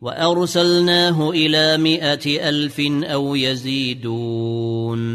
وأرسلناه إلى مائة ألف أو يزيدون.